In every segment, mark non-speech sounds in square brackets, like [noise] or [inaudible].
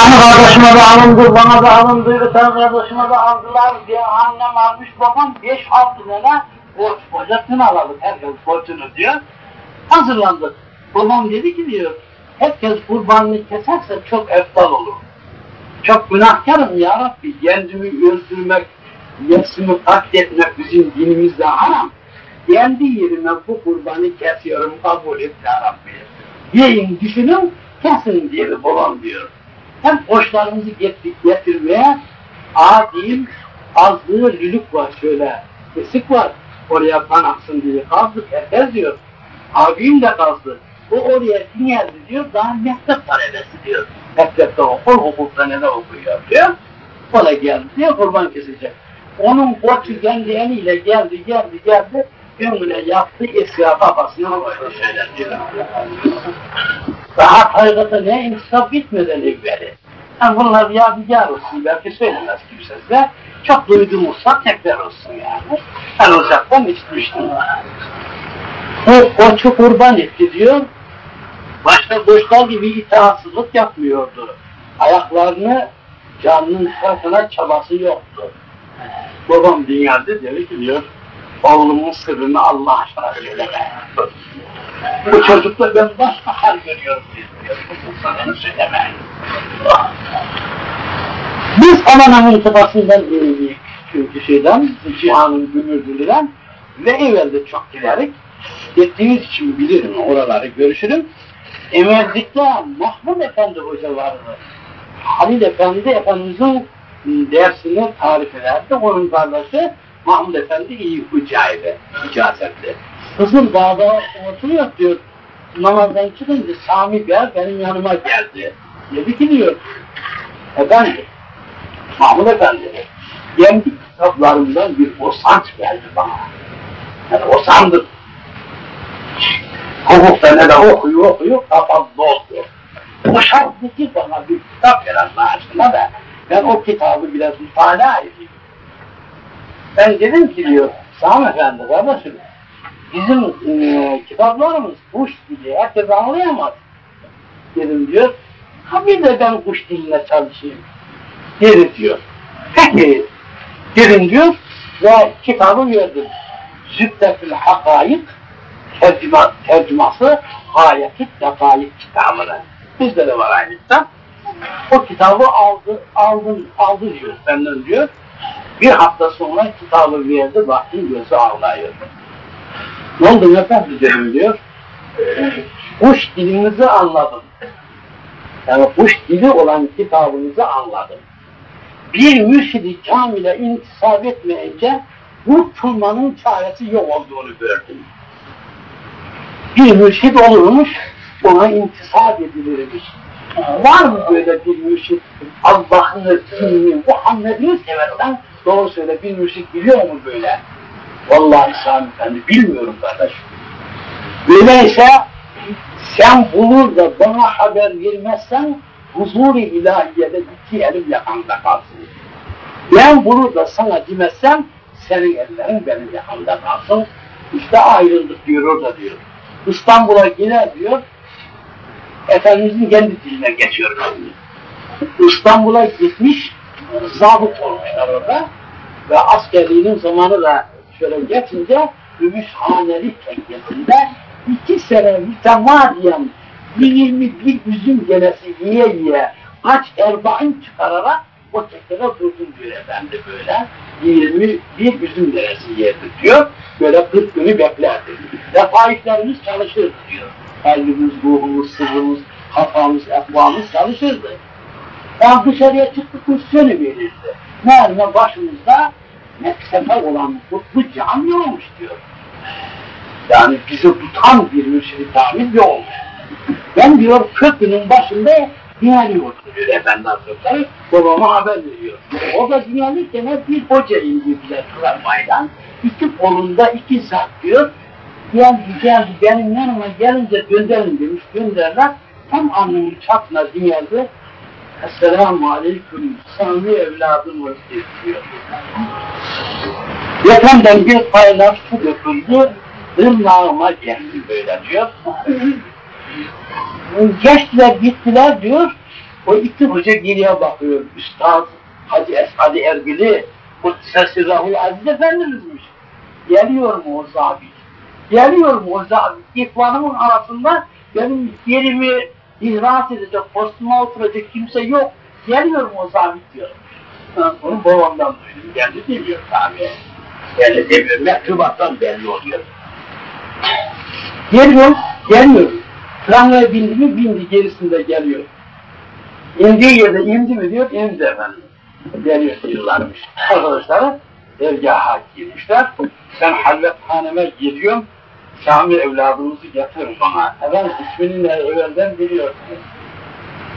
Hani kardeşime de alındı, bana da alındı, öte kardeşime de aldılar diye annem almış babam 5-6 tane borç, borcasını alalım, herkes borcunu diyor. Hazırlandık. Babam dedi ki diyor, herkes kurbanını keserse çok eftal olur. Çok günahkarım ya Rabbi, kendimi öldürmek, nefsimi katletmek bizim dinimizde haram. Kendi yerime bu kurbanı kesiyorum, kabul et ya Rabbi. Yiyin, düşünün, kesin diye babam diyor hem borçlarımızı getir, getirmeye adil azlığı lülük var şöyle. Kesik var. Oraya kan aksın diye kazdık herkes diyor. Abim de kazdı. O oraya geldi diyor daha mektep talebesi diyor. Mektepte okul hukukta ne okuyor diyor. O da geldi diye kurban kesecek. Onun borcu kendi eliyle geldi geldi geldi önüne yaptı esra kafasına koydu şöyle diyor daha hakikate ne insaf bitmeden evveli. Yani bunlar yadigar olsun, belki söylemez kimse size. Çok duyduğumuzsa tekrar olsun yani. Ben uzaktan içmiştim. O koçu kurban etti diyor. Başka koçlar gibi itaatsızlık yapmıyordu. Ayaklarını canının sırtına çabası yoktu. Babam dünyada dedi ki diyor, oğlumun sırrını Allah aşkına söyleme. Bu çocukla ben başka hal görüyorum diyor. Sana söyleme. Biz Amana'nın öğrendik çünkü şeyden, cihanın gümürdülüden ve evvelde çok giderik. Gittiğimiz için bilirim oraları görüşürüm. Emezdik'te Mahmud Efendi Hoca vardı. Halil Efendi Efendimiz'in dersini tarif ederdi. Onun kardeşi Mahmud Efendi iyi hücaydı, icazetli. Kızıl Dağ'da oturuyor diyor. Namazdan çıkınca Sami Bey benim yanıma geldi. Dedi ki diyor, efendim, Mahmud Efendi, kendi kitaplarımdan bir osanç geldi bana. Yani osandır. Hukukta ne de okuyor okuyor, kafam doldu. O şarttaki bana bir kitap veren maaşına da ben o kitabı biraz mütalaa edeyim. Ben dedim ki diyor, Sami Efendi kardeşim, bizim e, kitaplarımız kuş dili, herkes anlayamaz. Dedim diyor, ha bir de ben kuş diline çalışayım. Dedi diyor. Peki, dedim diyor ve kitabı verdim. Zübdetül Hakayık tercüma, tercüması Hayetü Dekayık kitabını. Bizde de var aynı kitap. O kitabı aldı, aldı, aldı diyor benden diyor. Bir hafta sonra kitabı verdi, baktım gözü ağlıyor. Ne oldu efendim dedim diyor. Kuş dilinizi anladım. Yani kuş dili olan kitabınızı anladım. Bir mürşidi kamile intisap etmeyince bu kurmanın çaresi yok olduğunu gördüm. Bir mürşid olurmuş, ona intisap edilirmiş. Var mı böyle bir mürşid Allah'ını, dinini, Muhammed'ini seversen doğru söyle bir mürşid biliyor mu böyle? Vallahi Sami Efendi bilmiyorum kardeş. Öyleyse sen bulur da bana haber vermezsen huzur-i ilahiyede iki elim yakanda kalsın. Ben bulur da sana demezsem senin ellerin benim yakamda kalsın. İşte ayrıldık diyor orada diyor. İstanbul'a gider diyor. Efendimizin kendi diline geçiyor. İstanbul'a gitmiş, zabıt olmuşlar orada ve askerliğinin zamanı da şöyle geçince Gümüşhaneli tekkesinde iki sene mütemadiyen bir yirmi bir üzüm genesi yiye yiye kaç erbain çıkararak o tekkede durdum diyor efendi böyle. Yirmi bir üzüm genesi yerdi diyor. Böyle kırk günü beklerdi. Ve faizlerimiz çalışırdı diyor. Kalbimiz, ruhumuz, sırrımız, kafamız, ekvamız çalışırdı. Yani dışarıya çıktık kursiyonu verirdi. Meğerme başımızda meksefe olan kutlu can yokmuş diyor. Yani bizi tutan bir mürşid-i kamil yokmuş. Ben diyor köprünün başında dinliyordum diyor Efendi Hazretleri. Babama haber veriyor. O da dinlenirken bir hoca indirdiler tramvaydan. İki kolunda iki zat diyor. Geldi geldi benim yanıma gelince gönderin demiş gönderler. Tam alnımın çatına dinledi. Esselamu Aleyküm Sami evladımız diyor. Yakından bir paylar su döküldü, ırmağıma geldi böyle diyor. Geçtiler gittiler diyor, O iki hoca geriye bakıyor. Üstad Hacı Esad Ergili, Kudsesi Rahul Aziz Efendimizmiş. Geliyor mu o zabit? Geliyor mu o? İhvanımın arasında benim yerimi ihraç edecek, postuma oturacak kimse yok. Geliyor mu o zabit diyor. Ha, Onu babamdan duydum. Kendi demiyor tabi. Kendi demiyor. Mektubattan belli oluyor. Geliyor, geliyor. Tramvaya bindi mi bindi, gerisinde geliyor. İndiği yerde indi mi diyor, indi efendim. Geliyor yıllarmış. Arkadaşları dergaha girmişler. Ben halvethaneme gidiyorum. Sami evladımızı getir bana. Efendim ismini de evvelden biliyorsunuz.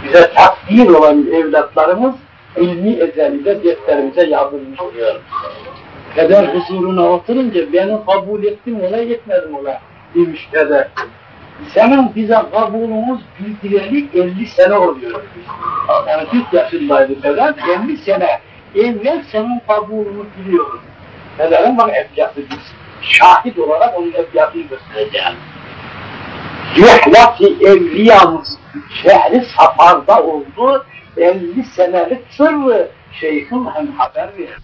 Bize takdir olan evlatlarımız ilmi ezelide defterimize yazılmış oluyor. Peder huzuruna oturunca beni kabul ettim ola etmedim ola demiş peder. Senin bize kabulümüz bildireli 50 sene oluyor. Yani 40 yaşındaydı peder, 50 sene. Evvel senin kabulünü biliyoruz. Pederin bana efyatı biz. Şahit olarak onun efyatını göstereceğim. Rihlat-i evliyamız şehri safarda oldu. 50 senelik sırrı şeyhim hem haber verir.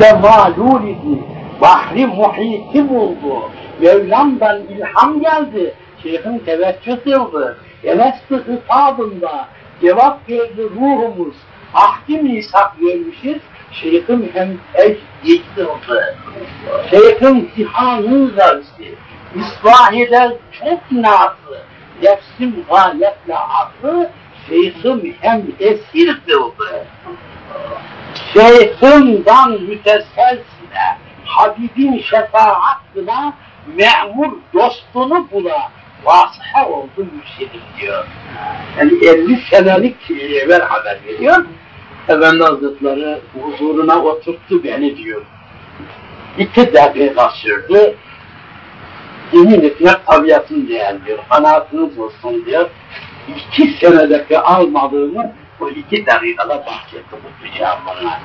de malul idi. Bahri muhiti buldu. Mevlam'dan ilham geldi. Şeyhin teveccüh yıldı. Elestü hitabında cevap verdi ruhumuz. Ahdi misak vermişiz. Şeyhim hem ecdikti oldu. Şeyhin zihanın dersi. İslah eder çok nazı. Nefsim gayetle aklı. Şeyhim hem esir kıldı şeyhından müteselsile Habibin şefaatına memur dostunu bula vasıha oldu mürşidim diyor. Yani 50 senelik evvel haber veriyor. Efendi Hazretleri huzuruna oturttu beni diyor. İki dakika sürdü. Yemin etmek tabiatın değer diyor. Kanaatınız olsun diyor. İki senedeki almadığımı o iki dakikada bahsetti kutlayacağım bana.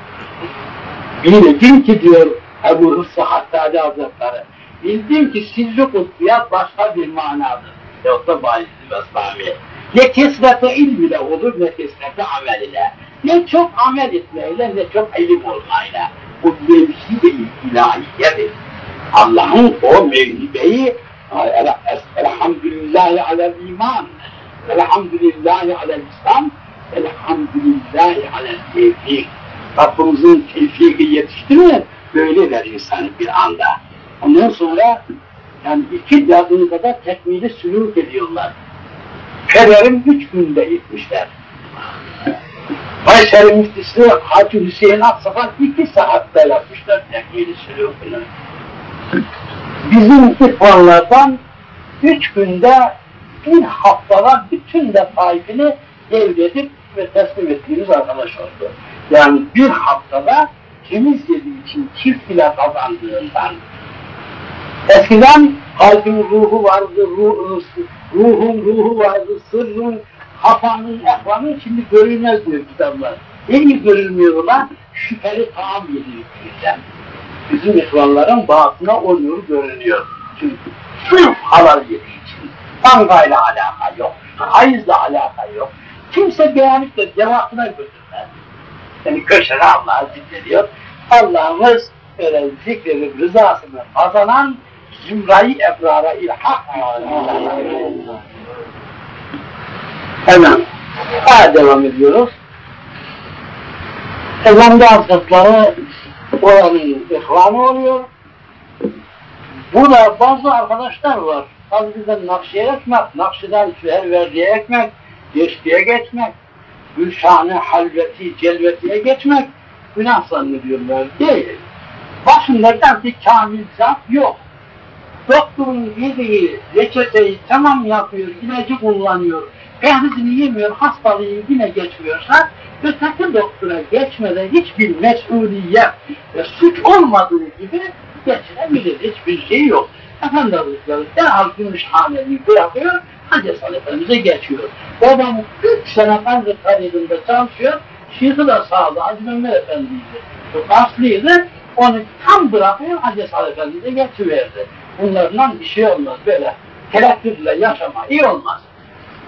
Bildim ki diyor Ebu Hıfzı Hattari Hazretleri, bildim ki sirri kutbiyat başka bir manadır. Yoksa bahisi ve Ne kesrete ilm ile olur ne kesrete amel ile. Ne çok amel etmeyle ne çok ilim olmayla. Bu mevki de ilahiyedir. Allah'ın o mevhibeyi Elhamdülillahi alel iman, Elhamdülillahi alel İslam, Elhamdülillahi alel tevfik. Rabbimizin tevfiki yetişti mi böyle der insan bir anda. Ondan sonra yani iki yardım kadar tekmili sülük ediyorlar. Pederim üç günde gitmişler. Kayseri müftisi Hacı Hüseyin Aksakal iki saatte yapmışlar tekmili sülükünü. Bizim ihvanlardan üç günde bir haftada bütün detayını devredip ve teslim ettiğimiz arkadaş oldu. Yani bir haftada temiz için çift bile kazandığından eskiden kalbin ruhu vardı, ruh, ruhun ruhu vardı, sırrın, hafanın, ehvanın şimdi görülmez diyor kitaplar. Neyi görülmüyorlar? Şüpheli taam yediği bizden. Bizim ihvanların batına oluyor, görünüyor. Çünkü sırf halal yediği için. Bankayla alaka yok, hayızla alaka yok. Kimse beğenip de cevabına götürmez. Yani köşede Allah'ı zikrediyor. Allah'ımız öyle zikredip rızasını kazanan zümrayı ebrara ilhak Hemen daha devam ediyoruz. Efendi Hazretleri oranın ihvanı oluyor. Burada bazı arkadaşlar var. Hazretten Nakşi'ye ekmek, Nakşi'den Süherverdi'ye ekmek, Geçtiye geçmek, Gülşanı halveti, celvetiye geçmek günah zannediyorlar. Değil. Başında bir kamil zat yok. Doktorun yediği reçeteyi tamam yapıyor, ilacı kullanıyor, pehrizini yemiyor, hastalığı yine geçmiyorsa öteki doktora geçmeden hiçbir mesuliyet ve suç olmadığı gibi geçirebilir. Hiçbir şey yok. Efendi Hazretleri derhal gümüşhaneyi bırakıyor, Hacı Esad Efendimiz'e geçiyor. Babam 3 sene Gazi Karidinde çalışıyor, Şeyh'i de sağdı, Hacı Mehmet Efendi'ydi. Çok aslıydı, onu tam bırakıyor, Hacı Esad Efendimiz'e geçiverdi. Bunlardan bir şey olmaz böyle. Tereddütle yaşama iyi olmaz.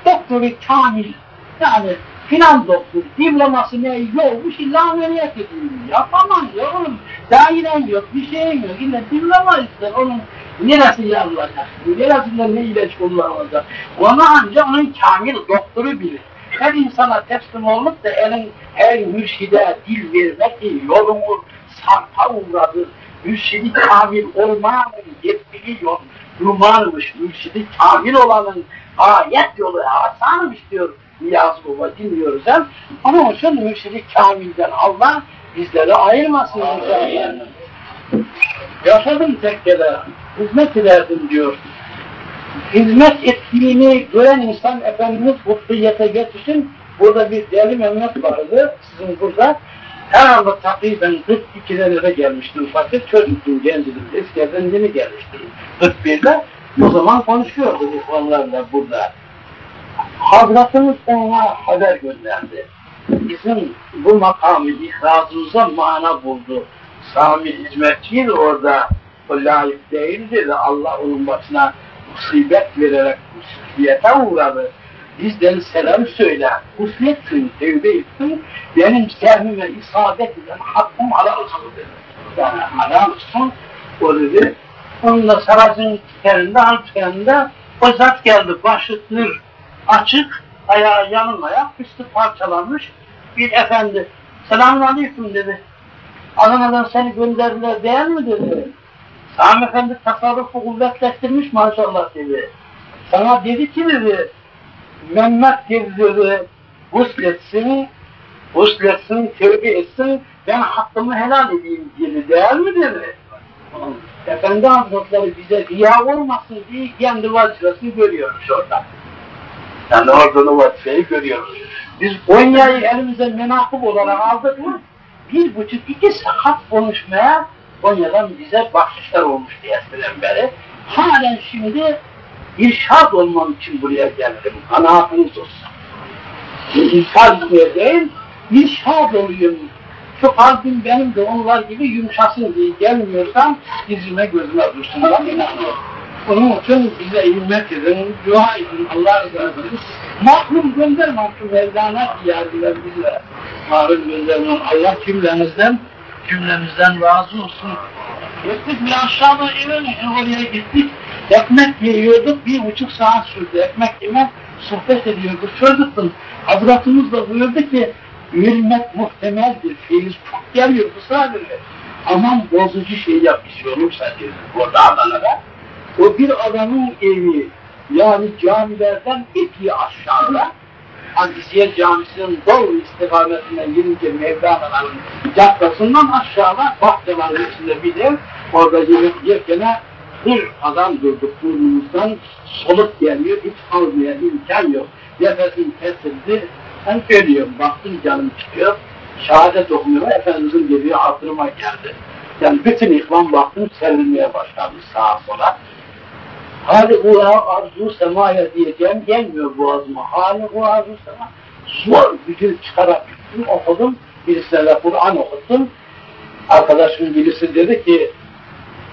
Doktoru kamil Yani filan doktor diploması ne yokmuş illa ameliyat edeyim. Yapamam ya oğlum. Dairen yok, bir şeyin yok. İlla diploma ister onun. Neresi yazılacak? Neresinden ne ilaç kullanılacak? Onu ancak onun kamil doktoru bilir. Her insana teslim olup da elin her mürşide dil vermek değil, yolunu sarpa uğradı. Mürşidi kamil olmanın yetkili yol, numarmış. Mürşidi kamil olanın ayet yolu asanmış diyor Niyaz Baba dinliyoruz hem. Onun için mürşidi kamilden Allah bizleri ayırmasın. Yaşadım tekkede, hizmet ederdim diyor. Hizmet ettiğini gören insan Efendimiz kutliyete geçsin. Burada bir deli Mehmet vardı, sizin burada. Herhalde takriben 42'lere gelmiştim fakat çocuktum, gencdim, eskiden yeni gelmiştim. 41'de o zaman konuşuyorduk onlarla burada. Hazretimiz ona haber gönderdi. Bizim bu makamı ihrazımıza mana buldu. Sami hizmetçiydi orada. O layık değildi de Allah onun başına musibet vererek musibiyete uğradı. Bizden selam söyle, husnetsin, tevbe etsin, benim sehmime isabet eden hakkım helal olsun dedi. Yani helal olsun, o dedi. Onunla saracın tükeninde, al tükeninde o zat geldi, başı tır, açık, ayağı yanın ayak, üstü parçalanmış bir efendi. Selamun aleyküm dedi. Adana'dan seni gönderdiler değil mi dedi. Sami Efendi tasarrufu kuvvetleştirmiş maşallah dedi. Sana dedi ki dedi, Mehmet dedi gusletsin, gusletsin, tevbe etsin, ben hakkımı helal edeyim dedi, değil mi dedi. Efendi Hazretleri bize riya olmasın diye kendi vazifesini görüyormuş orada. Yani orada o vazifeyi görüyoruz. Biz Konya'yı elimize menakıb olarak aldık mı, bir buçuk iki saat konuşmaya Konya'dan bize bahşişler olmuş diye eskiden beri. Halen şimdi irşad olmam için buraya geldim. Kanaatiniz olsun. İrşad etmeye değil, irşad oluyorum. Şu kalbim benim de onlar gibi yumuşasın diye gelmiyorsam dizime gözüme dursun. Onun için bize himmet edin, dua edin, Allah razı olsun. Mahrum göndermem şu Mevlana diyardılar bize. Mahrum göndermem. Allah cümlemizden, cümlemizden razı olsun. Gittik bir aşağıda eve oraya gittik. Ekmek yiyorduk, bir buçuk saat sürdü. Ekmek yeme, sohbet ediyorduk. Çocuktum. Hazretimiz de buyurdu ki, ülmet muhtemeldir, feyiz çok geliyor bu sadece. Aman bozucu şey yap bir şey olursa diyor, orada Adana'da. O bir adamın evi, yani camilerden epey aşağıda, Aziziye Camisi'nin doğru istikametinden girince Mevlana'nın caddesinden aşağıda bahçelerin içinde bir ev, orada yemek yerken bir adam durduk burnumuzdan soluk geliyor, hiç almaya imkan yok. Nefesim kesildi, ben ölüyorum, baktım canım çıkıyor, şehadet okumuyor, Efendimizin dediği hatırıma geldi. Yani bütün ihvan baktım serilmeye başladı sağa sola. Hali bu arzu semaya diyeceğim gelmiyor boğazıma. Hali bu arzu sema. Zor gücü çıkarak gittim okudum. Birisine de Kur'an okuttum. Arkadaşım birisi dedi ki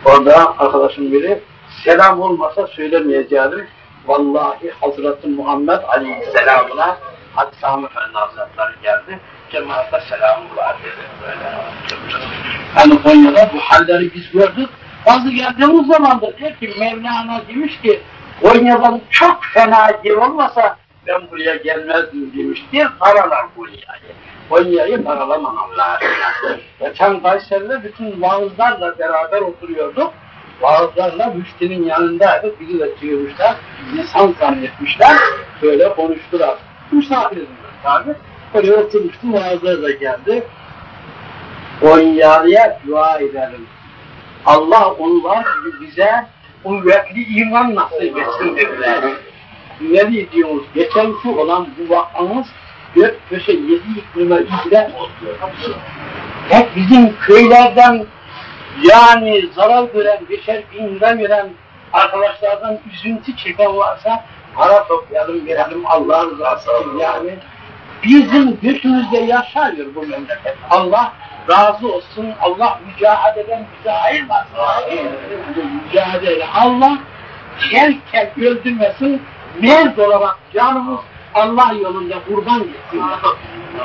orada arkadaşım biri selam olmasa söylemeyeceğim. Vallahi Hazreti Muhammed Aleyhisselam'ına Hadi Sami Efendi Hazretleri geldi. Cemaate selamı var dedi. Böyle. Yani Konya'da bu halleri biz gördük. Bazı geldiğimiz zaman da diyor ki Mevlana demiş ki Konya'dan çok fena yer olmasa ben buraya gelmezdim demiş diye paralar Konya'yı. Konya'yı paralamam lazım. Geçen Kayseri'de bütün vaazlarla beraber oturuyorduk. Vaazlarla müşterinin yanındaydık. Bizi de çığırmışlar. Lisan zannetmişler. Böyle konuştular. Misafiriz tabi. Oraya oturmuştum. Vaazlar da geldi. Konya'ya dua edelim. Allah onlar gibi bize kuvvetli iman nasip etsin dediler. Ne diyoruz? Geçenki olan bu vakanız dört köşe yedi iklime oldu. Hep bizim köylerden yani zarar gören, beşer bin lira gören arkadaşlardan üzüntü çeken varsa para toplayalım, verelim Allah rızası için yani. Bizim götümüzde yaşıyor bu memleket. Allah razı olsun. Allah mücadeleden bize ayırmasın. Mücadele. Allah kel öldürmesin. Merd olarak canımız Allah yolunda kurban gitsin.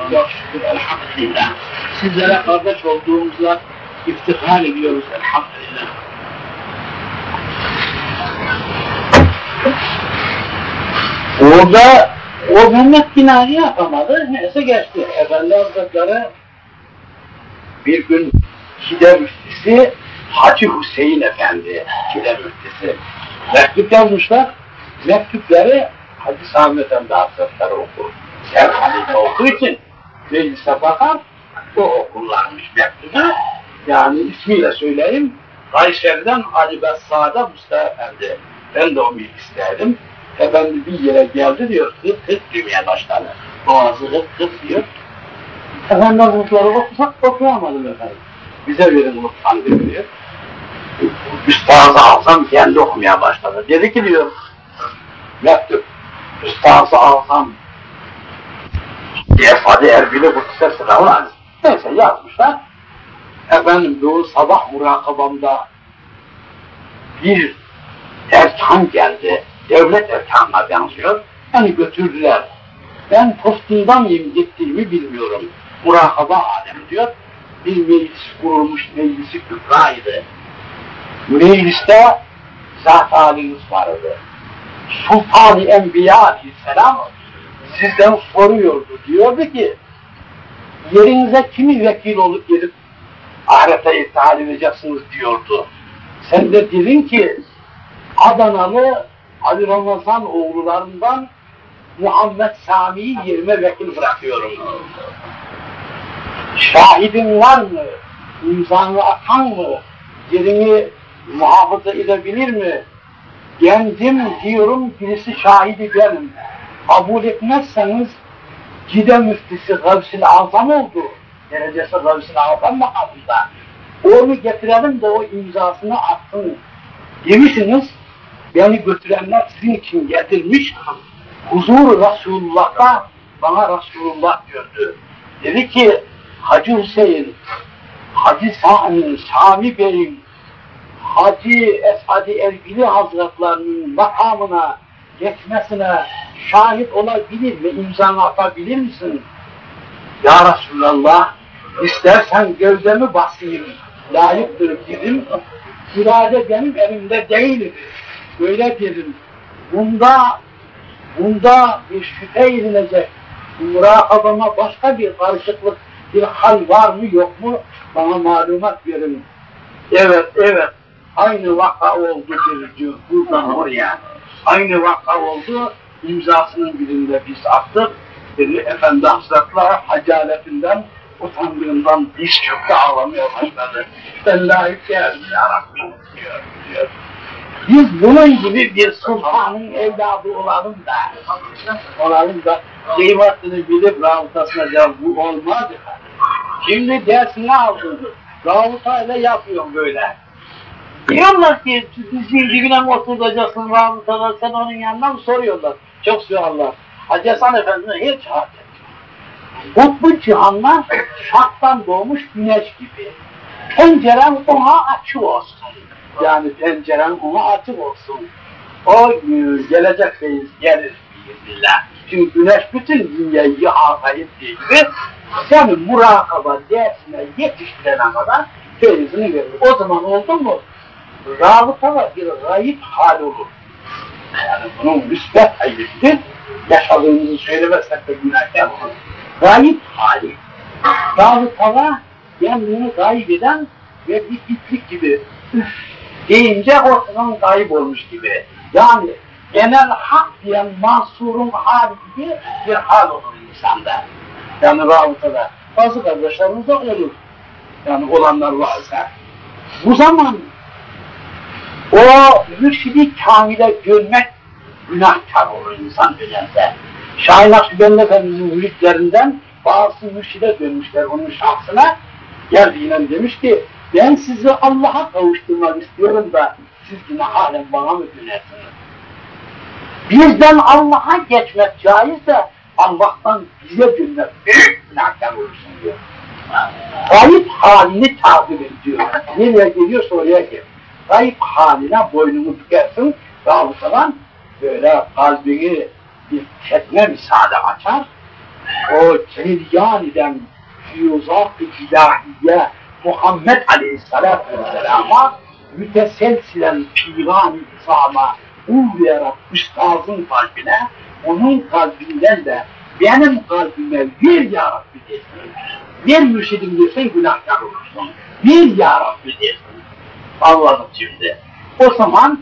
Şükür elhamdülillah. Sizlere kardeş olduğumuzla iftihar ediyoruz elhamdülillah. Orada o Mehmet binayı yapamadı. Neyse geçti. Efendi Hazretleri bir gün Şide müftisi Hacı Hüseyin Efendi, Şide müftisi. Mektup yazmışlar. Mektupları Hacı Sami Efendi Hazretleri okur. Her halife olduğu için meclise bakar, o okurlarmış mektubu. Yani ismiyle söyleyeyim. Kayseri'den Ali Bessa'da Mustafa Efendi. Ben de o bilgi isterdim. Efendi bir yere geldi diyor, hıt hıt demeye başladı. Boğazı hıt hıt diyor. Efendi Hazretleri okusak okuyamadım efendim. Bize verin lütfen diyor. Üstazı alsam kendi okumaya başladı. Dedi ki diyor, mektup, üstazı alsam Efadi Erbil'i Kudüs'e sınavlar. Neyse yazmışlar. Efendim bu sabah murakabamda bir erkan geldi. Devlet erkanına benziyor. Yani götürdüler. Ben postundan mıyım gittiğimi bilmiyorum. Murakaba alem diyor. Bir meclis kurulmuş meclisi kübraydı. Mecliste zat haliniz vardı. Sultan-ı Enbiya Aleyhisselam sizden soruyordu. Diyordu ki yerinize kimi vekil olup gelip ahirete iptal edeceksiniz diyordu. Sen de dedin ki Adanalı Ali Ramazan oğullarından Muhammed Sami'yi yerime vekil bırakıyorum. Şahidin var mı? İmzanı atan mı? Yerini muhafaza edebilir mi? Kendim diyorum birisi şahidi benim. Kabul etmezseniz Cide müftisi Gavsil Azam oldu. Derecesi Gavsil Azam makamında. Onu getirelim de o imzasını atsın demişsiniz. Beni götürenler sizin için getirmiş. Huzur Resulullah'ta bana Resulullah gördü. Dedi ki Hacı Hüseyin, Hacı Sami, Sami Bey'in Hacı Esad-ı Ergili Hazretlerinin makamına geçmesine şahit olabilir ve imzanı atabilir misin? Ya Resulallah, istersen gövdemi basayım, layıktır dedim. İrade benim elimde değil. Böyle dedim. Bunda, bunda bir şüphe edilecek. Murakabama başka bir karışıklık, bir hal var mı yok mu? Bana malumat verin. Evet, evet. Aynı vaka oldu diyor buradan oraya. Aynı vaka oldu. imzasının birinde biz attık. Dedi, Efendi Hazretleri hacaletinden, utandığından diz çöktü ağlamaya başladı. Ben layık değilim ya Rabbim diyor, diyor. Biz bunun gibi bir sultanın evladı olalım da, olalım da kıymetini bilip rabıtasına bu olmaz. Şimdi dersini aldın, rabıtayla yapıyorum böyle. Diyorlar ki dizinin dibine mi oturacaksın rabıtada sen onun yanına mı soruyorlar. Çok soruyorlar. Hacı Hasan Efendi'ne hiç hadet Kutbu cihanlar şaktan doğmuş güneş gibi. Penceren ona açık olsun. Yani penceren ona açık olsun. O gelecek reis gelir biiznillah. Çünkü güneş bütün dünyayı ettiği gibi seni murakaba dersine yetiştirene kadar feyizini verir. O zaman oldu mu rabıta var bir gayip hal olur. Yani bunun müsbet hayırdır. Yaşadığımızı söylemezsek de günahkar olur. Gayip hali. Rabıtalar kendini gayip eden ve bir iplik gibi üf deyince ortadan kayıp olmuş gibi. Yani genel hak diyen mansurun hali gibi bir hal olur insanda. Yani rabıtada. Bazı kardeşlerimiz de olur. Yani olanlar varsa. Bu zaman o mürşidi kamile görmek günahkar olur insan dönemde. Şahin Akşebendi Efendimiz'in müritlerinden bazı mürşide dönmüşler onun şahsına. Geldi yine demiş ki ben sizi Allah'a kavuşturmak istiyorum da siz yine halen bana mı dönersiniz? Bizden Allah'a geçmek caizse Allah'tan bize dönmek büyük günahkar olursun diyor. Kayıp halini takip ediyor. Nereye geliyorsa oraya gel. Kayıp haline boynunu bükersin, davulsadan böyle kalbini bir tekne misali açar, o cereyaniden füyuzat-ı ilahiye Muhammed Aleyhisselatü Vesselam'a müteselsilen piran-ı İslam'a üstazın kalbine, onun kalbinden de benim kalbime bir ya Rabbi desin. Bir mürşidim desen günahkar olursun. Bir ya Rabbi desin. Anladım şimdi. O zaman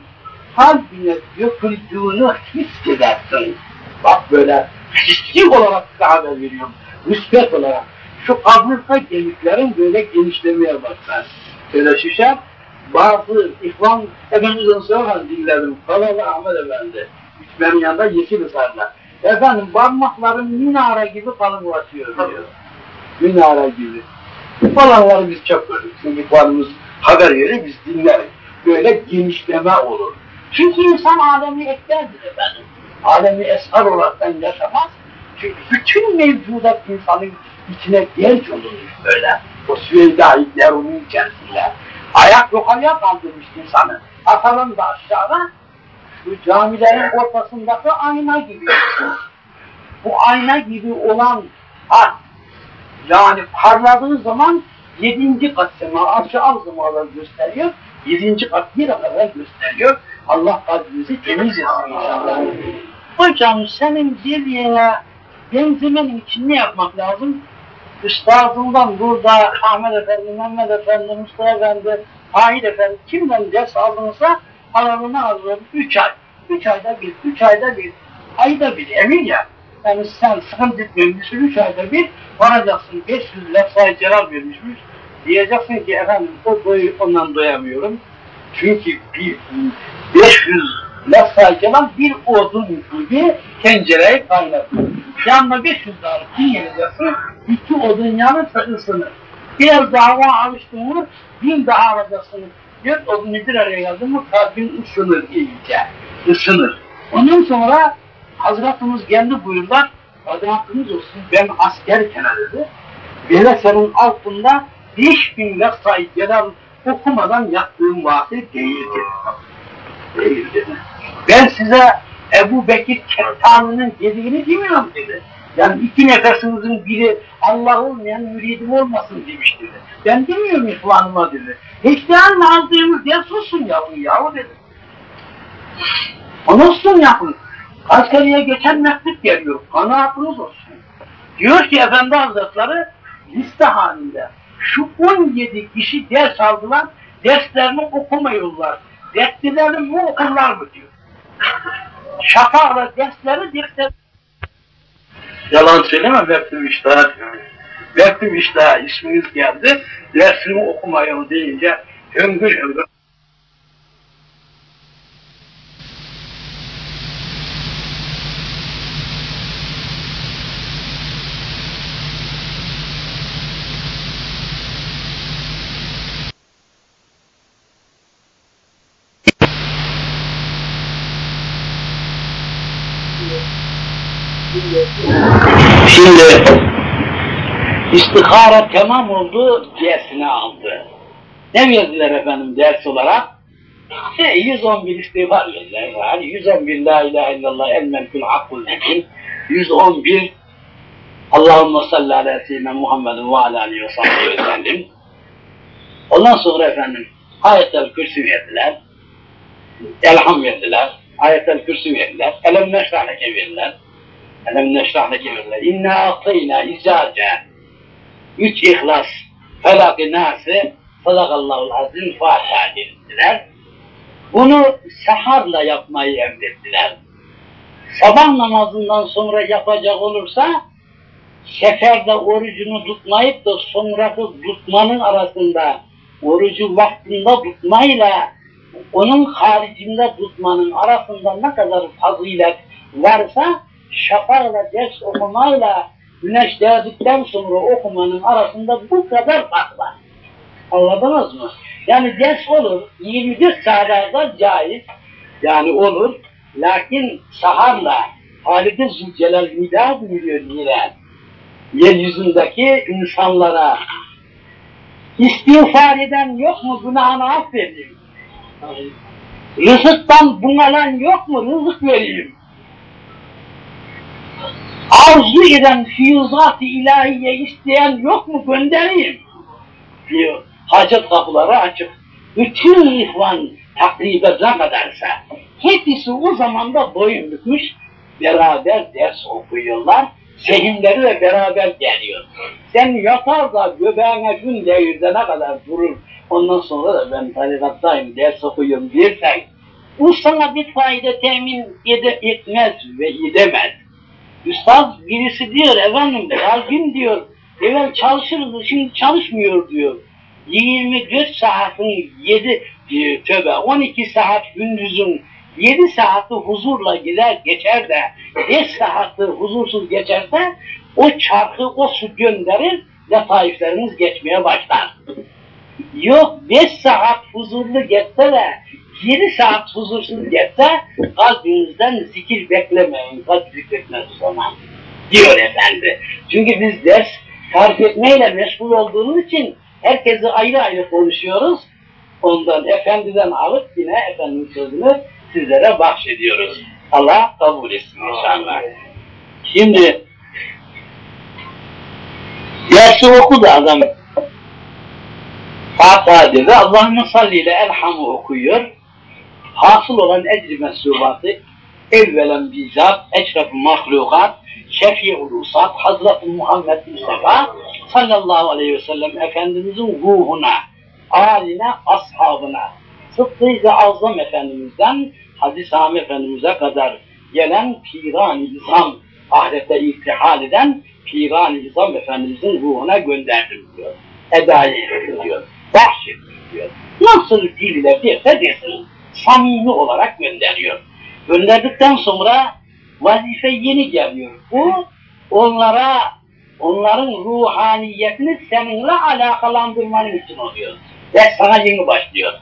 kalbine döküldüğünü hissedersin. Bak böyle hissi olarak size veriyorum. Müsbet olarak. Şu kaburga kemiklerin böyle genişlemeye başlar. Şöyle şişer. Bazı İhvan Efendimiz'in sonra dinledim. Kalalı Ahmet Efendi. Benim yanında yeşil ısarlar. Efendim parmaklarım minare gibi kalınlaşıyor diyor. Minare gibi. Falanları biz çok gördük. Çünkü İhvanımız haber verir, biz dinleriz. Böyle genişleme olur. Çünkü insan alemi eklerdir efendim. Alemi eshar olaraktan yaşamaz. Çünkü bütün mevcudat insanın içine genç olurmuş böyle. O süveyda onun içerisinde. Ayak yukarıya kaldırmış insanı. Atalım da aşağıda şu camilerin ortasındaki ayna gibi. Bu ayna gibi olan harf yani parladığı zaman yedinci kat sema, arşı az semaları gösteriyor. Yedinci kat bir kadar gösteriyor. Allah kalbimizi temiz etsin inşallah. Hocam senin dediğine benzemenin için ne yapmak lazım? Üstadından burada Ahmet Efendi, Mehmet Efendi, Mustafa Efendi, Ahit Efendi kimden ders aldınsa aralarına alırım. Üç ay. Üç ayda bir, üç ayda bir, ayda bir emin ya. Yani sen sıkıntı etmemişsin, üç ayda bir varacaksın. 500 lafzayı celal vermişmiş. Diyeceksin ki efendim o doyu ondan doyamıyorum. Çünkü bir 500 lafzayı celal bir odun gibi tencereyi kaynatır. Yanına 500 daha dinleyeceksin. İki odun yanırsa ısınır. Biraz daha alıştın mı bin daha alacaksın. Dört odunu bir araya geldin mi kalbin ısınır iyice. Isınır. Ondan sonra Hazretimiz kendi buyurlar, adaletiniz olsun ben askerken dedi, Velese'nin altında beş bin lafzayı celal okumadan yattığım vakit değildi. Değildi. Ben size Ebu Bekir Kettani'nin dediğini bilmiyorum dedi. Yani iki nefesinizin biri Allah olmayan müridim olmasın demiş dedi. Ben bilmiyorum ihvanıma dedi. Değerli aldığımız diye susun yavrum yahu dedi. O nasıl yapın? Askeriye geçen mektup geliyor. Kanaatınız olsun. Diyor ki Efendi Hazretleri liste halinde şu 17 kişi ders aldılar, derslerini okumuyorlar. Derslerini mi okurlar mı diyor. Şafakla dersleri dersler. Yalan söyleme Mektup İştah'a diyor. Mektup İştah'a isminiz geldi, dersini okumayalım deyince hüngür hüngür Şimdi istihara tamam oldu, dersini aldı. Ne verdiler efendim ders olarak? E, 111 istihbar verdiler. Yani 111 La ilahe illallah el melkül hakkul hekim. 111 Allahümme salli ala seyyidina Muhammedin ve ala aleyhi ve ve sellem. Ondan sonra efendim ayetel kürsü verdiler. Elham verdiler. Ayetel kürsü verdiler. Elem neşrahleke verdiler. Elem neşrahleke verdiler. İnna atıyna izace. Üç ihlas. Felak-ı nasi. Sadakallahul azim. Fatiha dediler. Bunu seharla yapmayı emrettiler. Sabah namazından sonra yapacak olursa seferde orucunu tutmayıp da sonraki tutmanın arasında orucu vaktinde tutmayla onun haricinde tutmanın arasında ne kadar fazilet varsa şafakla ders okumayla güneş doğduktan sonra okumanın arasında bu kadar fark var. Anladınız mı? Yani ders olur, 24 saatlerde caiz, yani olur, lakin saharla Halid-i Zülcelal nida buyuruyor yine, yeryüzündeki insanlara, istiğfar eden yok mu günahını affedeyim? Rızıktan bunalan yok mu rızık vereyim? Arzu eden fiyuzat-ı ilahiye isteyen yok mu göndereyim diyor. Hacet kapıları açık. Bütün ihvan takribe ne kadarsa hepsi o zaman da boyun bükmüş beraber ders okuyorlar. Sehimleri de beraber geliyor. Sen yatar da göbeğine gün devirde ne kadar durur. Ondan sonra da ben tarikattayım, ders okuyorum dersen bu sana bir fayda temin ede, etmez ve edemez. Üstad birisi diyor efendim kalbim diyor evvel çalışırdı şimdi çalışmıyor diyor. 24 saatin 7 e, tövbe 12 saat gündüzün 7 saati huzurla gider geçer de 5 saati huzursuz geçerse o çarkı o su gönderir letaifleriniz geçmeye başlar. Yok 5 saat huzurlu geçse de 7 saat huzursuz geçse kalbinizden zikir beklemeyin. Kalp zikretmez zaman. Diyor efendi. Çünkü biz ders tarif etmeyle meşgul olduğumuz için herkesi ayrı ayrı konuşuyoruz. Ondan efendiden alıp yine efendinin sözünü sizlere bahşediyoruz. Allah kabul etsin inşallah. Şimdi dersi okudu adam. Fatiha dedi. Allahümme salli ile elhamı okuyor. Hasıl olan ecri mesubatı evvelen bizzat eşref mahlukat şefi'ul usat Hazreti Muhammed Mustafa sallallahu aleyhi ve sellem Efendimizin ruhuna, aline, ashabına, Sıddık-ı Azam Efendimiz'den Hadis Sami Efendimiz'e kadar gelen piran-ı izam, ahirette irtihal eden piran-ı izam Efendimiz'in ruhuna gönderdim diyor. Edayı diyor. Bahşettim diyor. Nasıl diliyle derse desin, samimi olarak gönderiyor. Gönderdikten sonra vazife yeni geliyor. Bu onlara, onların ruhaniyetini seninle alakalandırmanın için oluyor. Ve sana yeni başlıyor.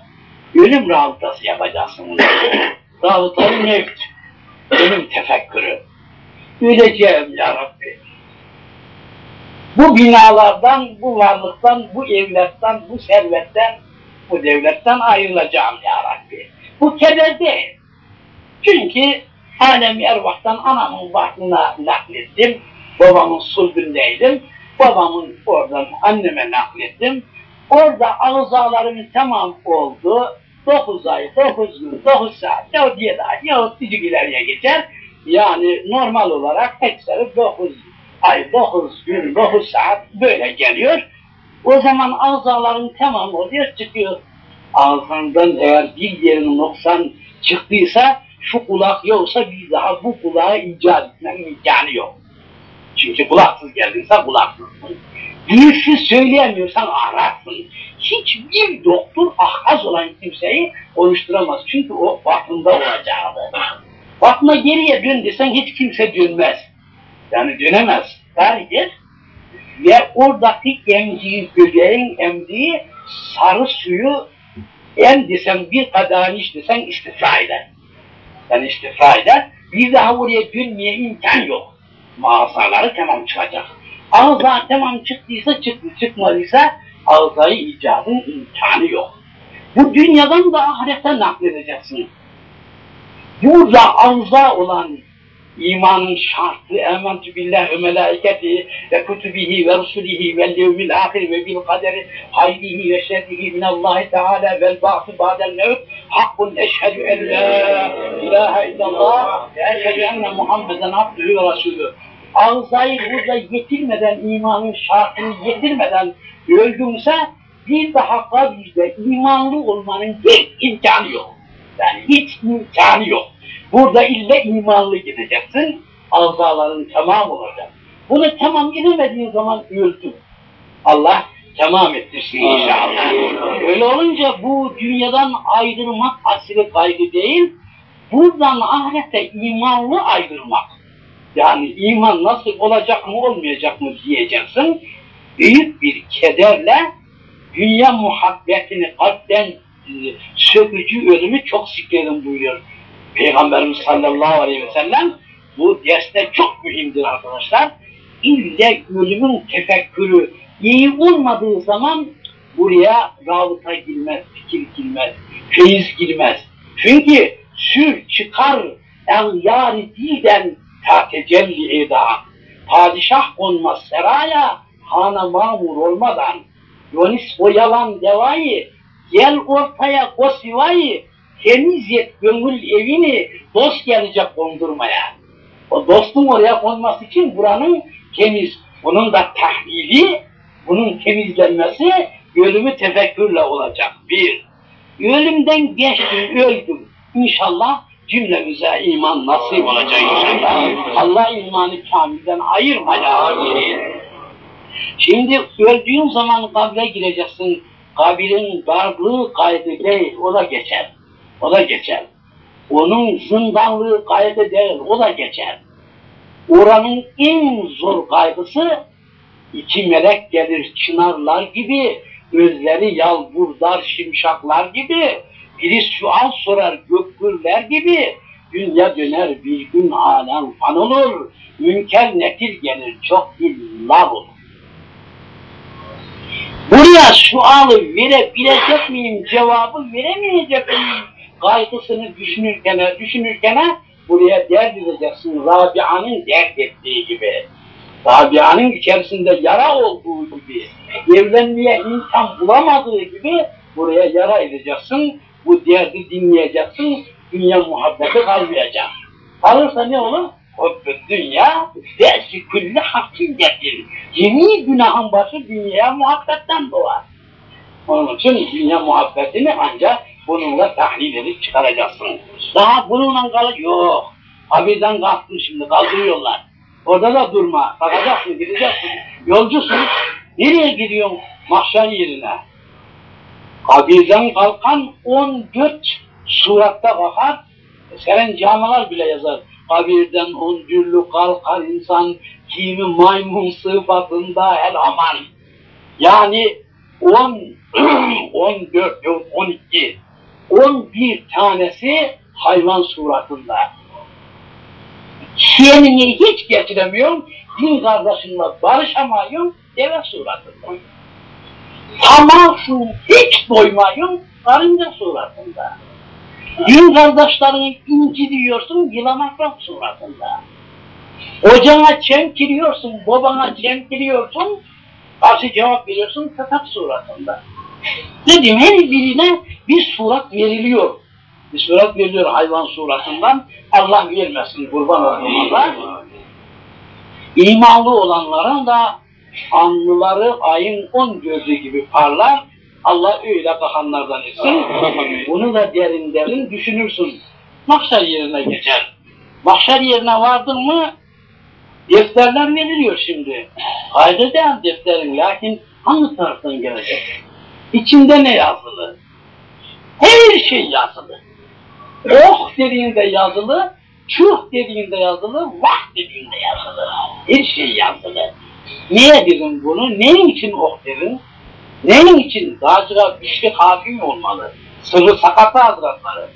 Ölüm rabıtası yapacaksın. [laughs] Rabıtayı mevt. Ölüm tefekkürü. Öleceğim ya Rabbi. Bu binalardan, bu varlıktan, bu evletten, bu servetten, bu devletten ayrılacağım ya Rabbi. Bu keder değil. Çünkü alem ervahtan anamın bahtına naklettim. Babamın sulbündeydim. Babamın oradan anneme naklettim. Orada ağzalarım tamam oldu. 9 ay, 9 gün, 9 saat, ya 7 ay, ya küçük ileriye geçer. Yani normal olarak ekseri 9 ay, 9 gün, 9 saat böyle geliyor. O zaman ağzaların tamam oluyor, çıkıyor. Ağzından eğer bir yerin noksan çıktıysa, şu kulak yoksa bir daha bu kulağı icat etmenin imkanı yok. Çünkü kulaksız geldiyse kulaksızsın. Şey söyleyemiyorsan ararsın. Hiçbir doktor ahaz olan kimseyi konuşturamaz. Çünkü o farkında olacağı. Bakma geriye dön desen hiç kimse dönmez. Yani dönemez. Sadece ve oradaki emdiği, göbeğin emdiği sarı suyu en desen bir kadar iç desen istifa eder. Yani istifa eder. Bir daha oraya dönmeye imkan yok. Mağazaları tamam çıkacak. Ağza tamam çıktıysa çıktı, çıkmadıysa ağzayı icadın imkanı yok. Bu dünyadan da ahirete nakledeceksin. Burada ağza olan imanın şartı ementü billah ve melaiketi ve kutubihi ve rusulihi ve levmil ahir ve bil kaderi hayrihi ve şerrihi minallahi teala vel ba'sı ba'del mevt hakkun eşhedü en la ilahe illallah ve eşhedü enne Muhammeden abdühü ve rasulü ağzayı burada getirmeden, imanın şartını getirmeden öldümse bir daha kabirde imanlı olmanın hiç imkanı yok. Yani hiç imkanı yok. Burada illa imanlı gideceksin, azaların tamam olacak. Bunu tamam gidemediğin zaman öldün. Allah tamam ettirsin inşallah. Öyle olunca bu dünyadan ayrılmak asili kaygı değil, buradan ahirete imanlı ayrılmak. Yani iman nasıl olacak mı olmayacak mı diyeceksin. Büyük bir kederle dünya muhabbetini kalpten e, sökücü ölümü çok sikledim buyuruyor. Peygamberimiz sallallahu aleyhi ve sellem bu derste çok mühimdir arkadaşlar. İlle ölümün tefekkürü iyi olmadığı zaman buraya rabıta girmez, fikir girmez, feyiz girmez. Çünkü sür çıkar el yari diden ta tecelli eda. padişah konmaz seraya, hana mamur olmadan. Yonis o yalan devayı, gel ortaya kosivayı, temiz et gönül evini, dost gelecek kondurmaya. O dostun oraya konması için buranın temiz, bunun da tahlili, bunun temizlenmesi ölümü tefekkürle olacak. Bir, ölümden geçtim, öldüm. İnşallah cümlemize iman nasip olacak inşallah. Allah imanı kamilden ayırmayacak. Şimdi öldüğün zaman kabre gireceksin. Kabirin darlığı kaydı değil, o da geçer. O da geçer. Onun zindanlığı kaydı değil, o da geçer. Oranın en zor kaygısı iki melek gelir çınarlar gibi, gözleri yalburdar şimşaklar gibi, biri sual sorar gökgürler gibi, dünya döner bir gün alem fan olur, münker nekir gelir çok yıllar olur. Buraya sualı verebilecek miyim, cevabı veremeyecek miyim? Kaygısını düşünürken, düşünürken buraya dert edeceksin. Rabia'nın dert ettiği gibi. Rabia'nın içerisinde yara olduğu gibi, evlenmeye imkan bulamadığı gibi buraya yara edeceksin. Bu derdi dinleyeceksin. Dünya muhabbeti kalmayacak. Kalırsa ne olur? Hubbu dünya dersi külli hakiyetin. Yeni günahın başı dünyaya muhabbetten doğar. Onun için dünya muhabbetini ancak bununla tahlil edip çıkaracaksın. Daha bununla kal yok. Habirden kalktın şimdi kaldırıyorlar. Orada da durma. Kalkacaksın, gideceksin. Yolcusun. Nereye gidiyorsun? Mahşer yerine. Kabirden kalkan 14 suratta bakar. Seren camiler bile yazar kabirden huncurlu kalkar insan kimi maymun sıfatında el aman. Yani 10, 14 [clears throat] yok 12, 11 tanesi hayvan suratında. Şiyenini hiç getiremiyorum, din kardeşinle barışamayım, deve suratında. Tamamsın, hiç doymayım, karınca suratında. Din kardeşlerini incitiyorsun yılan suratında. Ocağına çemkiriyorsun, babana çemkiriyorsun, karşı cevap veriyorsun köpek suratında. Dedim her birine bir surat veriliyor. Bir surat veriliyor hayvan suratından. Allah vermesin kurban olduğum Allah. İmanlı olanların da alnıları ayın on gözü gibi parlar, Allah öyle bakanlardan etsin. Bunu da derin derin düşünürsün. Mahşer yerine geçer. Mahşer yerine vardın mı defterler veriliyor şimdi. Kaydı değil defterin lakin hangi taraftan gelecek? İçinde ne yazılı? Her şey yazılı. Oh dediğinde yazılı, çuh dediğinde yazılı, vah dediğinde yazılı. Her şey yazılı. Niye dedim bunu? Ne için oh dedim? Neyin için? Dağcılar güçlü hakim olmalı. Sırrı sakatı hazretleri.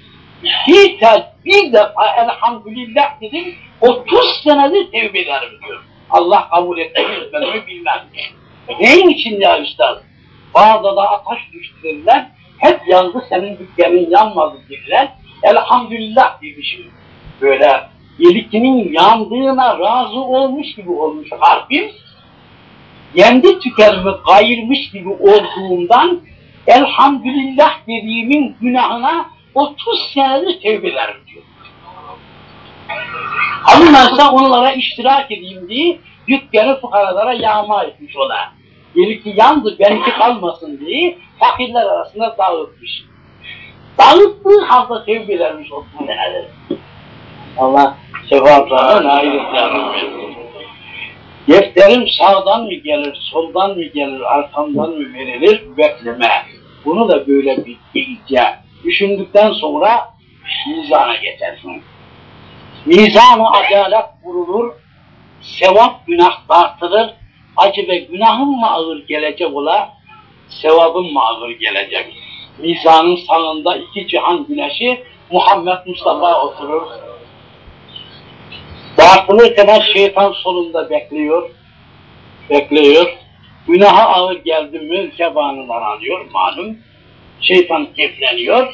Bir, bir defa elhamdülillah dedim, 30 senedir tevbe ederim diyor. Allah kabul etmez mi bilmem. Neyin için ya üstad? Bazı da ateş düştüler, hep yandı senin dükkanın yanmadı dediler. Elhamdülillah demişim. Böyle yelikinin yandığına razı olmuş gibi olmuş kalbim kendi tükerimi kayırmış gibi olduğundan elhamdülillah dediğimin günahına 30 senedir tevbelerim diyor. Alınmazsa onlara iştirak edeyim diye dükkanı fukaralara yağma etmiş ona. Benimki yandı, benimki kalmasın diye fakirler arasında dağıtmış. Dağıttığı halde tevbelermiş 30 senedir. Allah şefaatlerine nail etsin. Defterim sağdan mı gelir, soldan mı gelir, arkamdan mı verilir, bekleme. Bunu da böyle bir iyice düşündükten sonra mizana geçersin. Mizan-ı adalet vurulur, sevap günah tartılır, acı ve günahın mı ağır gelecek ola, sevabın mı ağır gelecek? Mizanın sağında iki cihan güneşi Muhammed Mustafa oturur, Dağıtılırken şeytan solunda bekliyor, bekliyor. Günaha ağır geldi mi zebanından alıyor malum. Şeytan kefleniyor.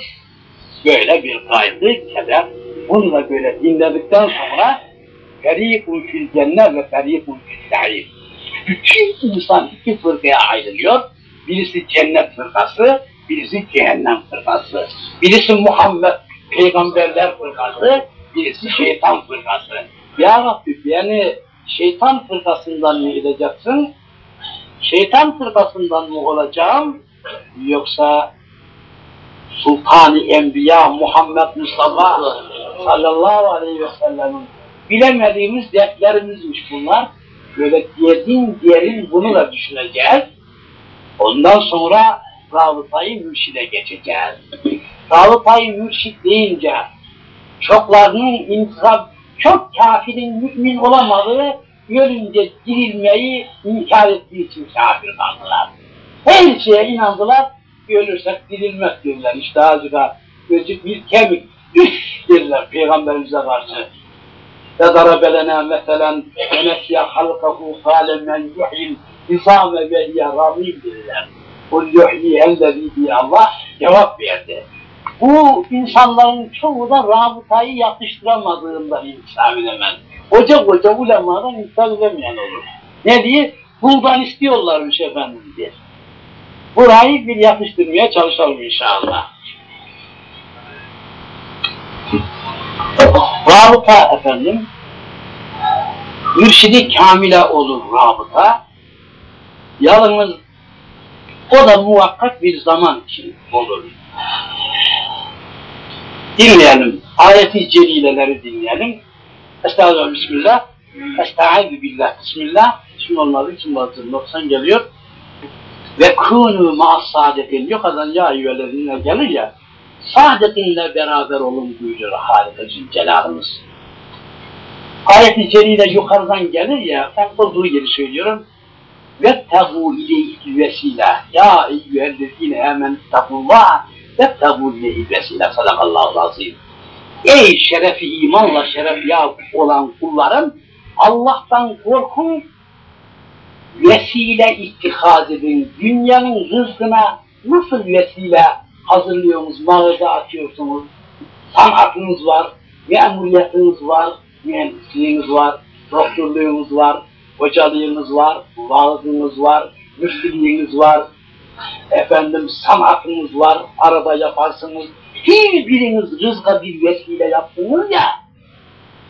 Böyle bir kaydı, keder. Bunu da böyle dinledikten sonra ferikun fil cennet ve ferikun fil sa'ir. Bütün insan iki fırkaya ayrılıyor. Birisi cennet fırkası, birisi cehennem fırkası. Birisi Muhammed peygamberler fırkası, birisi şeytan fırkası. Ya Rabbi beni şeytan fırkasından mı gideceksin? Şeytan fırkasından mı olacağım? Yoksa Sultan-ı Enbiya Muhammed Mustafa sallallahu aleyhi ve sellem'in bilemediğimiz dertlerimizmiş bunlar. Böyle derin bunu da düşüneceğiz. Ondan sonra Rabıtayı Mürşid'e geçeceğiz. Rabıtayı Mürşid deyince çoklarının intisap, çok kafirin mümin olamadığı görünce dirilmeyi inkar ettiği için kafir kaldılar. Her şeye inandılar, ölürsek dirilmek diyorlar. İşte azıcık gözük bir kemik, üf derler Peygamberimize karşı. فَضَرَبَ لَنَا مَثَلًا وَنَسْيَ خَلْقَهُ قَالَ مَنْ يُحْيِ الْاِزَامَ وَهِيَ رَمِيمٌ dediler. قُلْ يُحْيِهَا الَّذ۪ي diye Allah cevap verdi. Bu insanların çoğu da rabıtayı yakıştıramadığından insan edemez. Koca koca ulemadan insan edemeyen olur. Ne diye? Buradan istiyorlarmış efendim diye. Burayı bir yakıştırmaya çalışalım inşallah. Rabıta efendim, mürşidi kamile olur rabıta. Yalnız o da muhakkak bir zaman için olur. Dinleyelim. Ayeti celileleri dinleyelim. Estağfurullah, Bismillah. Estaizu billah, Bismillah. İsim olmadı, isim vardır. 90 geliyor. Ve kûnû ma'as sâdetin. Yukarıdan ya üyelerine gelir ya Saadetinle beraber olun buyuruyor Halik-i Zülcelal'ımız. Ayet-i Celile yukarıdan gelir ya, ben olduğu yeri söylüyorum. وَاتَّقُوا اِلَيْهِ الْوَسِيلَةِ Ya eyyühellezine hemen takullah وَاتَّقُوا اِلَيْهِ الْوَسِيلَةِ Sadakallahu azim. Ey şerefi imanla şeref ya olan kullarım, Allah'tan korkun, vesile ittihaz edin. Dünyanın rızkına nasıl vesile hazırlıyorsunuz, mağaza açıyorsunuz, sanatınız var, memuriyetiniz var, mühendisliğiniz var, doktorluğunuz var, hocalığınız var, vaazınız var, müftülüğünüz var, efendim sanatınız var, araba yaparsınız, her biriniz rızka bir vesile yaptınız ya,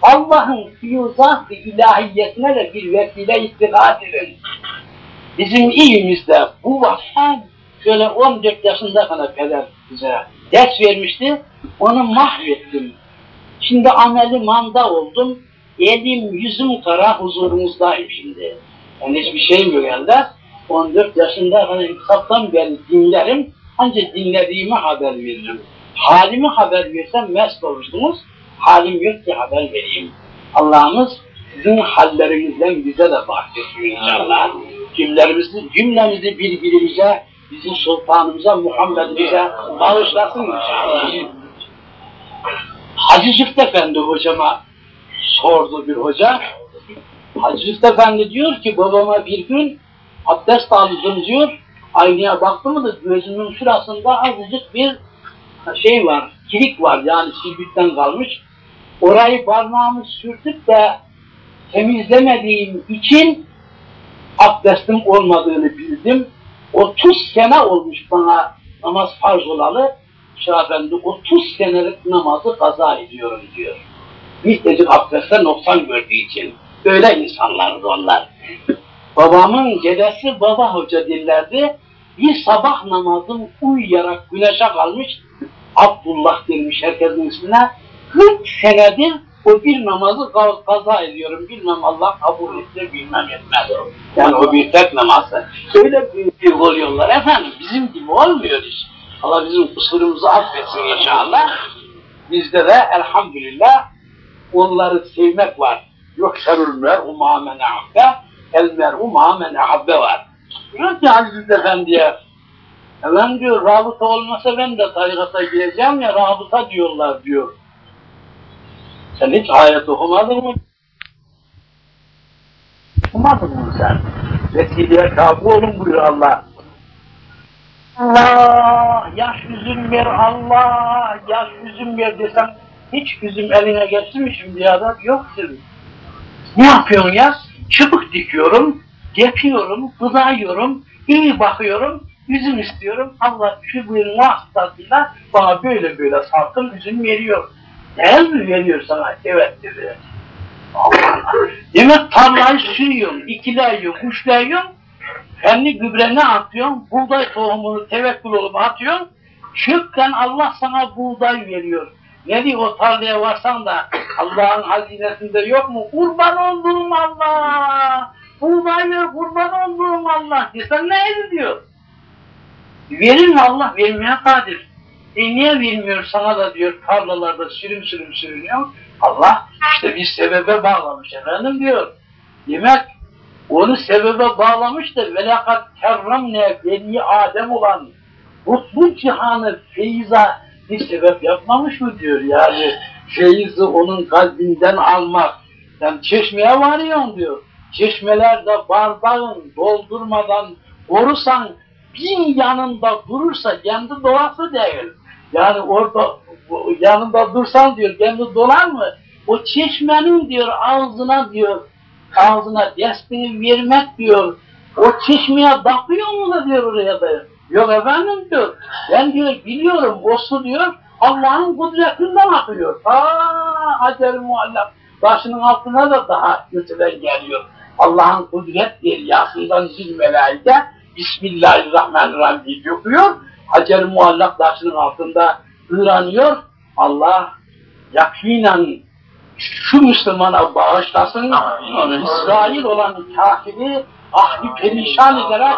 Allah'ın fiyuzat-ı ilahiyetine de bir vesile istikad edin. Bizim iyimizde bu vatan şöyle 14 yaşında kadar peder bize ders vermişti, onu mahvettim. Şimdi ameli manda oldum, elim yüzüm kara huzurumuzdayım şimdi. Yani hiçbir şeyim yok elde. 14 yaşında hani kitaptan beri dinlerim, ancak dinlediğimi haber veririm. Halimi haber versem mest olursunuz, halim yok ki haber vereyim. Allah'ımız sizin hallerinizden bize de bahsetsin inşallah. Cümlemizi, cümlemizi birbirimize, bizim sultanımıza, Muhammed'imize bağışlasın inşallah. Hacı Züft Efendi hocama sordu bir hoca. Hacı Züft Efendi diyor ki babama bir gün abdest aldım diyor. Aynaya baktı mı da gözümün şurasında azıcık bir şey var, kilik var yani silbitten kalmış. Orayı parmağımı sürtüp de temizlemediğim için abdestim olmadığını bildim. 30 sene olmuş bana namaz farz olalı. Şah Efendi 30 senelik namazı kaza ediyorum diyor. Nitecik abdestte noksan gördüğü için. Böyle insanlardı onlar. Babamın dedesi baba hoca dillerdi. Bir sabah namazım uyuyarak güneşe kalmış. Abdullah demiş herkesin ismine. 40 senedir o bir namazı kaza ediyorum. Bilmem Allah kabul etti, bilmem etmedi. Yani o bir tek namazı. Öyle büyük oluyorlar efendim. Bizim gibi olmuyor iş. Allah bizim kusurumuzu affetsin inşallah. Bizde de elhamdülillah onları sevmek var. Yok şerül mer'u ma men ahabbe, el mer'u ma men ahabbe var. Ki Aziz Efendi'ye, ben diyor rabıta olmasa ben de tarikata gireceğim ya rabıta diyorlar diyor. Sen hiç ayet okumadın mı? Okumadın mı sen? Vesileye tabi olun buyur Allah. Allah, yaş üzüm ver Allah, yaş üzüm ver desem hiç üzüm eline geçti mi şimdi ya da yok senin. Ne yapıyorsun ya? Çıpık dikiyorum, yapıyorum, gıdayıyorum, iyi bakıyorum, üzüm istiyorum. Allah şu bir vasıtasıyla bana böyle böyle salkım üzüm veriyor. Değil mi veriyor sana? Evet dedi. Demek tarlayı sürüyorsun, ikileyiyorsun, üçleyiyorsun, kendi gübreni atıyorsun, buğday tohumunu tevekkül olup atıyorsun, çöpten Allah sana buğday veriyor. Ne diyor o tarlaya varsan da Allah'ın hazinesinde yok mu? Kurban olduğum Allah! Buğday ver, kurban olduğum Allah! Desen ne diyor? Verir Allah? Vermeye kadir. E niye vermiyor sana da diyor tarlalarda sürüm sürüm sürünüyor. Allah işte bir sebebe bağlamış efendim diyor. Demek onu sebebe bağlamış da velakat kerramne beni Adem olan mutlu cihanı feyza bir sebep yapmamış mı diyor yani feyizi onun kalbinden almak. Sen çeşmeye varıyorsun diyor. Çeşmelerde bardağın doldurmadan korusan bir yanında durursa kendi doğası değil. Yani orada yanında dursan diyor kendi dolar mı? O çeşmenin diyor ağzına diyor ağzına desteği vermek diyor. O çeşmeye bakıyor mu da diyor oraya da. Yok efendim diyor. Ben diyor biliyorum o su diyor Allah'ın kudretinden akıyor. Aa acel muallak. Başının altına da daha kötüler geliyor. Allah'ın kudret deryasından zil melaike Bismillahirrahmanirrahim diye okuyor. Hacer muallak taşının altında ıranıyor. Allah yakinen şu Müslümana bağışlasın. İsrail olan kafiri ahli perişan ederek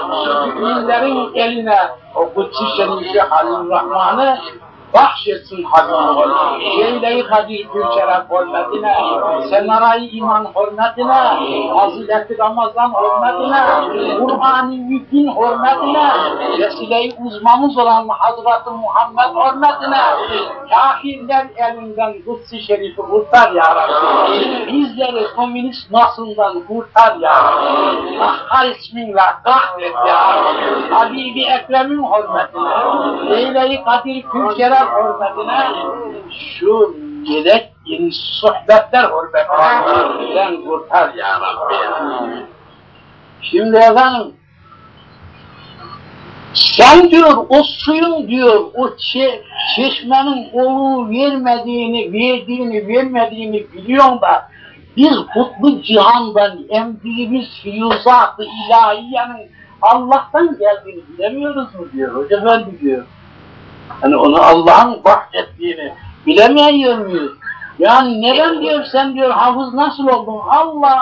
müminlerin eline o Kutsi Şerifi Halil Rahman'ı bahşetsin Habibullah. Şeyle-i Kadir Gülşeref hürmetine, Senaray iman hürmetine, Fazilet-i Ramazan hürmetine, Kur'an-ı Mübin hürmetine, Vesile-i uzmamız olan Hazreti Muhammed hürmetine, kafirler elinden Kutsi Şerif'i kurtar ya Rabbi. Bizleri komünist nasından kurtar ya Rabbi. Kahhar isminle kahret ya Rabbi. Habibi Ekrem'in hürmetine, Leyle-i Kadir Gülşeref hürmetine şu yedek yeni sohbetler hürmetine sen kurtar ya Rabbi. Şimdi efendim sen diyor o suyun diyor o çe çeşmenin onu vermediğini, verdiğini, vermediğini biliyorsun da biz kutlu cihandan emdiğimiz füyuzat-ı ilahiyenin Allah'tan geldiğini bilemiyoruz mu diyor. Hoca Efendi diyor. Hani onu Allah'ın bahsettiğini bilemiyor muyuz? Yani neden diyor sen diyor hafız nasıl oldun? Allah!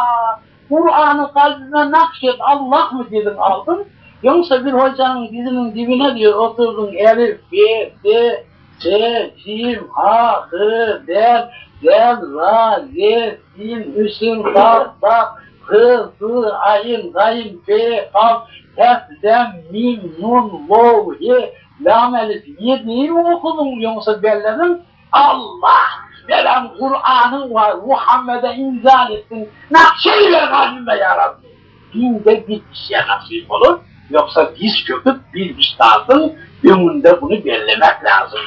Kur'an'ı kalbime nakşet Allah mı dedin aldın? Yoksa bir hocanın dizinin dibine diyor oturdun elif, b, d, s, cim, ha, hı, del, del, ra, z, sin, üsün, kaf, bak, hı, hı, ayın, gayın, f, kaf, tef, dem, mim, nun, lov, he, lam, elif, yediği mi okudun yoksa belledin? Allah! Veren Kur'an'ın var, Muhammed'e inzal ettin, nakşeyle kalbime ya Rabbi. Dinde bir kişiye nasip olur, yoksa diz çöküp bir üstadın önünde bunu bellemek lazım.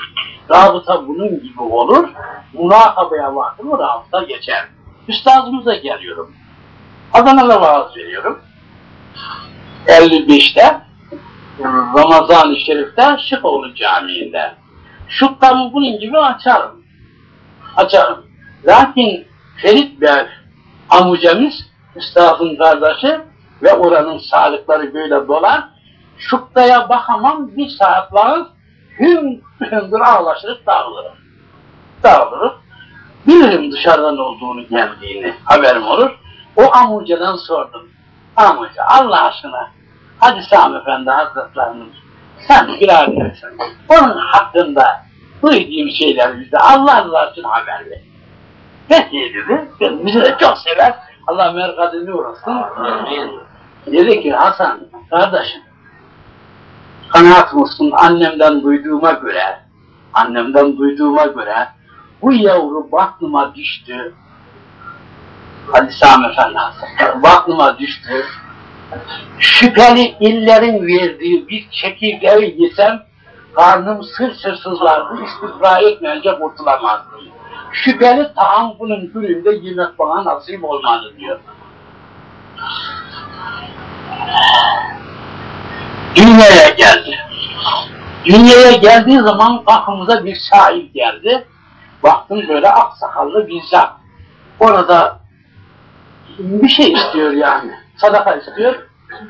Rabıta bunun gibi olur, murakabaya vardı mı rabıta geçer. Üstadımıza geliyorum. Adana'da vaaz veriyorum. 55'te Ramazan-ı Şerif'te Şıkoğlu Camii'nde. Şukkamı bunun gibi açarım. Açarım. Lakin Ferit Bey amucamız, üstadın kardeşi ve oranın sağlıkları böyle dolar. Şukkaya bakamam bir saatler hüm hündür ağlaşırıp dağılırım. Dağılırım. Bilirim dışarıdan olduğunu geldiğini haberim olur. O amucadan sordum. Amuca Allah aşkına hadi Sami Efendi Hazretlerimiz sen bir arıyorsun. Onun hakkında duyduğum şeyler bize Allah Allah için haber ver. Peki dedi. Bizi de çok sever. Allah merkadını uğrasın. Dedi ki Hasan kardeşim kanaat mısın annemden duyduğuma göre annemden duyduğuma göre bu yavru batnıma düştü. Hadi Sami Efendi Hazretleri batnıma düştü. Şüpheli illerin verdiği bir çekirdeği yesem karnım sır sır sızlardı, istifra etmeyince kurtulamazdım. Şüpheli taam bunun gününde yemek bana nasip olmadı diyor. Dünyaya geldi. Dünyaya geldiği zaman kapımıza bir şair geldi. Baktım böyle aksakallı bir zat. Orada bir şey istiyor yani. Sadaka istiyor.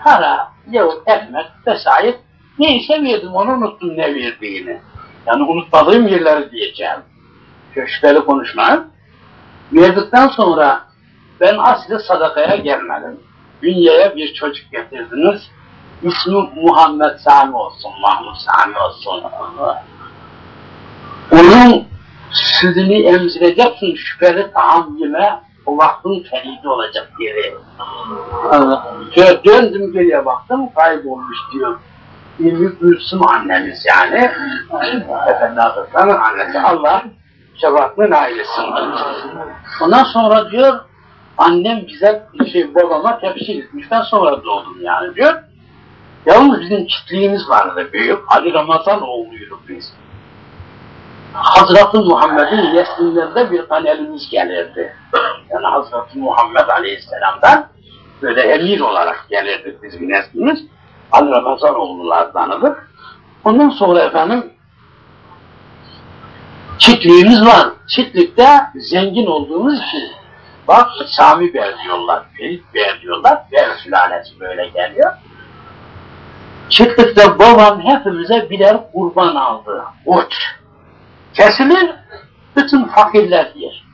Para, yahut ekmek vesaire. Neyse verdim onu unuttum ne verdiğini. Yani unutmadığım yerleri diyeceğim. Şöyle konuşma. Verdikten sonra ben asli sadakaya gelmedim. Dünyaya bir çocuk getirdiniz. İsmi Muhammed Sami olsun, Mahmud Sami olsun. Onun sütünü emzireceksin, şüpheli taam yeme, o feridi olacak yeri. Şöyle döndüm geriye baktım, kaybolmuş diyor. İlmi Gülsüm annemiz yani. Efendi Hazretleri'nin annesi. Allah şefaatine nail etsin. Ondan sonra diyor, annem bize şey, babama tefsir etmiş. Ben sonra doğdum yani diyor. Yalnız bizim çiftliğimiz vardı büyük. Ali Ramazan oğluyduk biz. Hazreti Muhammed'in neslinden bir kanelimiz gelirdi. [clears throat] Yani Hazreti Muhammed Aleyhisselam'dan böyle emir olarak gelirdik bizim neslimiz. Ali Ramazan oğullardanıdır. Ondan sonra efendim çiftliğimiz var. Çiftlikte zengin olduğumuz için bak Sami Ber diyorlar, Ferit Ber diyorlar. Ber sülalesi böyle geliyor. Çiftlikte babam hepimize birer kurban aldı. Uç. Kesilir, bütün fakirler yer.